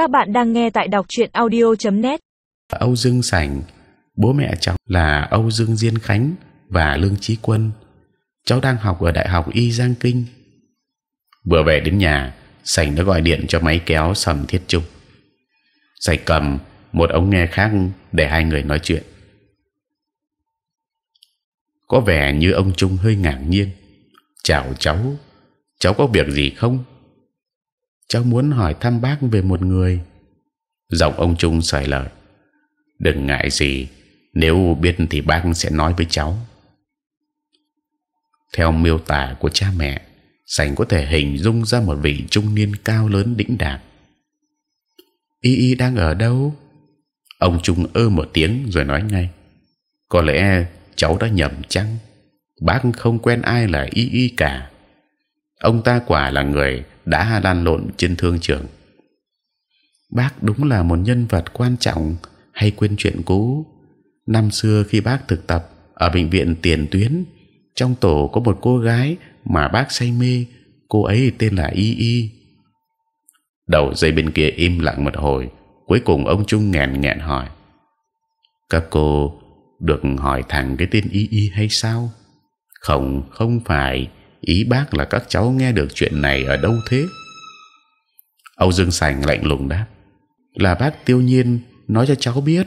Các bạn đang nghe tại đọc truyện audio.net. Âu Dương Sảnh, bố mẹ cháu là Âu Dương Diên Khánh và Lương Chí Quân. Cháu đang học ở Đại học Y Giang Kinh. Vừa về đến nhà, Sảnh đã gọi điện cho máy kéo Sầm Thiết Trung. Sảnh cầm một ống nghe khác để hai người nói chuyện. Có vẻ như ông Trung hơi ngạc nhiên. Chào cháu, cháu có việc gì không? Cháu muốn hỏi thăm bác về một người. Giọng ông Trung sải lời. Đừng ngại gì, nếu biết thì bác sẽ nói với cháu. Theo miêu tả của cha mẹ, sành có thể hình dung ra một vị trung niên cao lớn đĩnh đạc. Y Y đang ở đâu? Ông Trung ơ một tiếng rồi nói ngay. Có lẽ cháu đã nhầm chăng? Bác không quen ai là Y Y cả. Ông ta quả là người đã lan lộn trên thương trường. Bác đúng là một nhân vật quan trọng hay quên chuyện cũ. Năm xưa khi bác thực tập ở bệnh viện tiền tuyến, trong tổ có một cô gái mà bác say mê, cô ấy tên là Y Y. Đầu dây bên kia im lặng một hồi, cuối cùng ông Trung nghẹn nghẹn hỏi: các cô được hỏi thẳng cái tên Y Y hay sao? Không, không phải ý bác là các cháu nghe được chuyện này ở đâu thế? Âu Dương Sành lạnh lùng đáp. Là bác Tiêu Nhiên nói cho cháu biết.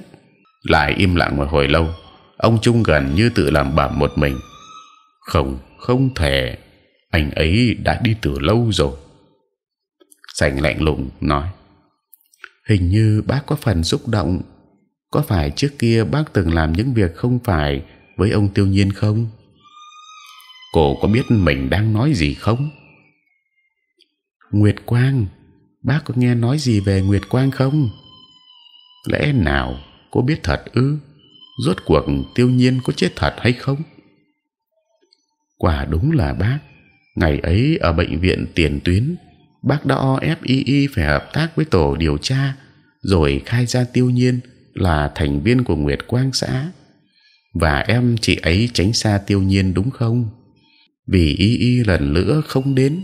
Lại im lặng một hồi lâu, ông Trung gần như tự làm bẩm một mình. Không không thể. Anh ấy đã đi từ lâu rồi. Sành lạnh lùng nói. Hình như bác có phần xúc động. Có phải trước kia bác từng làm những việc không phải với ông Tiêu Nhiên không? Cô có biết mình đang nói gì không? Nguyệt Quang, bác có nghe nói gì về Nguyệt Quang không? Lẽ nào cô biết thật ư? Rốt cuộc Tiêu Nhiên có chết thật hay không? Quả đúng là bác. Ngày ấy ở bệnh viện tiền tuyến, bác đã o ép phải hợp tác với tổ điều tra, rồi khai ra Tiêu Nhiên là thành viên của Nguyệt Quang xã và em chị ấy tránh xa Tiêu Nhiên đúng không? Vì y y lần nữa không đến,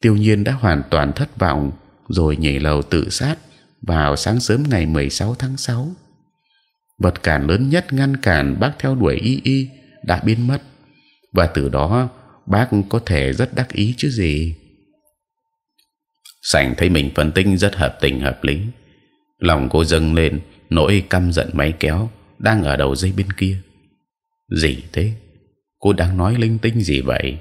tiêu nhiên đã hoàn toàn thất vọng, rồi nhảy lầu tự sát vào sáng sớm ngày 16 tháng 6 vật cản lớn nhất ngăn cản bác theo đuổi y y đã biến mất, và từ đó bác có thể rất đắc ý chứ gì. Sảnh thấy mình phân tích rất hợp tình hợp lý. Lòng cô dâng lên, nỗi căm giận máy kéo đang ở đầu dây bên kia. Gì thế? Cô đang nói linh tinh gì vậy?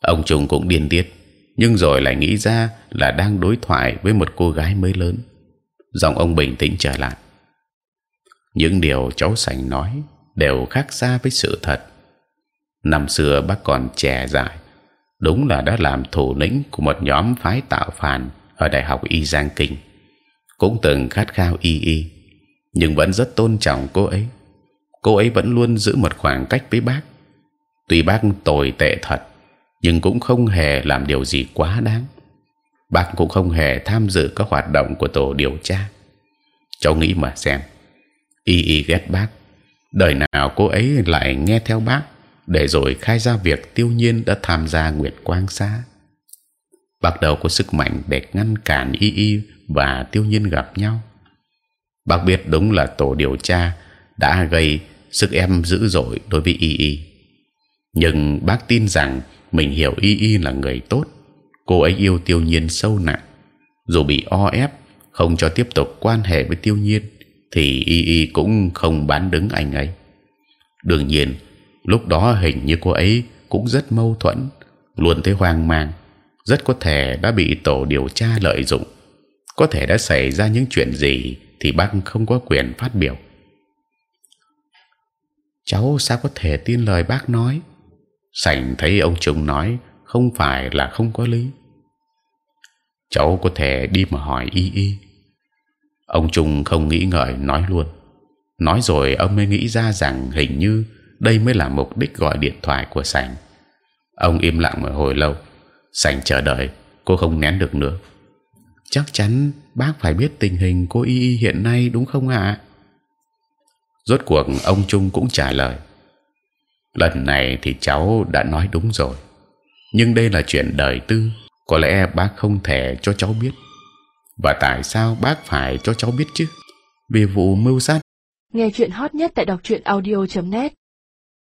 Ông trùng cũng điên tiết, nhưng rồi lại nghĩ ra là đang đối thoại với một cô gái mới lớn. Giọng ông bình tĩnh trở lại. Những điều cháu sành nói đều khác xa với sự thật. Năm xưa bác còn trẻ dại, đúng là đã làm thủ lĩnh của một nhóm phái tạo phản ở đại học y giang kinh. Cũng từng khát khao y y, nhưng vẫn rất tôn trọng cô ấy. Cô ấy vẫn luôn giữ một khoảng cách với bác tuy bác tồi tệ thật, nhưng cũng không hề làm điều gì quá đáng. Bác cũng không hề tham dự các hoạt động của tổ điều tra. Cháu nghĩ mà xem, y y ghét bác. Đời nào cô ấy lại nghe theo bác để rồi khai ra việc tiêu nhiên đã tham gia nguyệt quang xá. Bác đâu có sức mạnh để ngăn cản y y và tiêu nhiên gặp nhau. Bác biết đúng là tổ điều tra đã gây sức ép dữ dội đối với y y nhưng bác tin rằng mình hiểu y y là người tốt. Cô ấy yêu tiêu nhiên sâu nặng. Dù bị o ép, không cho tiếp tục quan hệ với tiêu nhiên, thì y y cũng không bán đứng anh ấy. Đương nhiên, lúc đó hình như cô ấy cũng rất mâu thuẫn, luôn thấy hoang mang, rất có thể đã bị tổ điều tra lợi dụng. Có thể đã xảy ra những chuyện gì thì bác không có quyền phát biểu. Cháu sao có thể tin lời bác nói? Sành thấy ông trung nói, không phải là không có lý. Cháu có thể đi mà hỏi y y. Ông trung không nghĩ ngợi, nói luôn. Nói rồi ông mới nghĩ ra rằng hình như đây mới là mục đích gọi điện thoại của sành. Ông im lặng một hồi lâu. Sành chờ đợi, cô không nén được nữa. Chắc chắn bác phải biết tình hình cô y y hiện nay đúng không ạ? Rốt cuộc ông trung cũng trả lời lần này thì cháu đã nói đúng rồi. Nhưng đây là chuyện đời tư. Có lẽ bác không thể cho cháu biết. Và tại sao bác phải cho cháu biết chứ? Về vụ mưu sát. Nghe chuyện hot nhất tại đọc truyện audio.net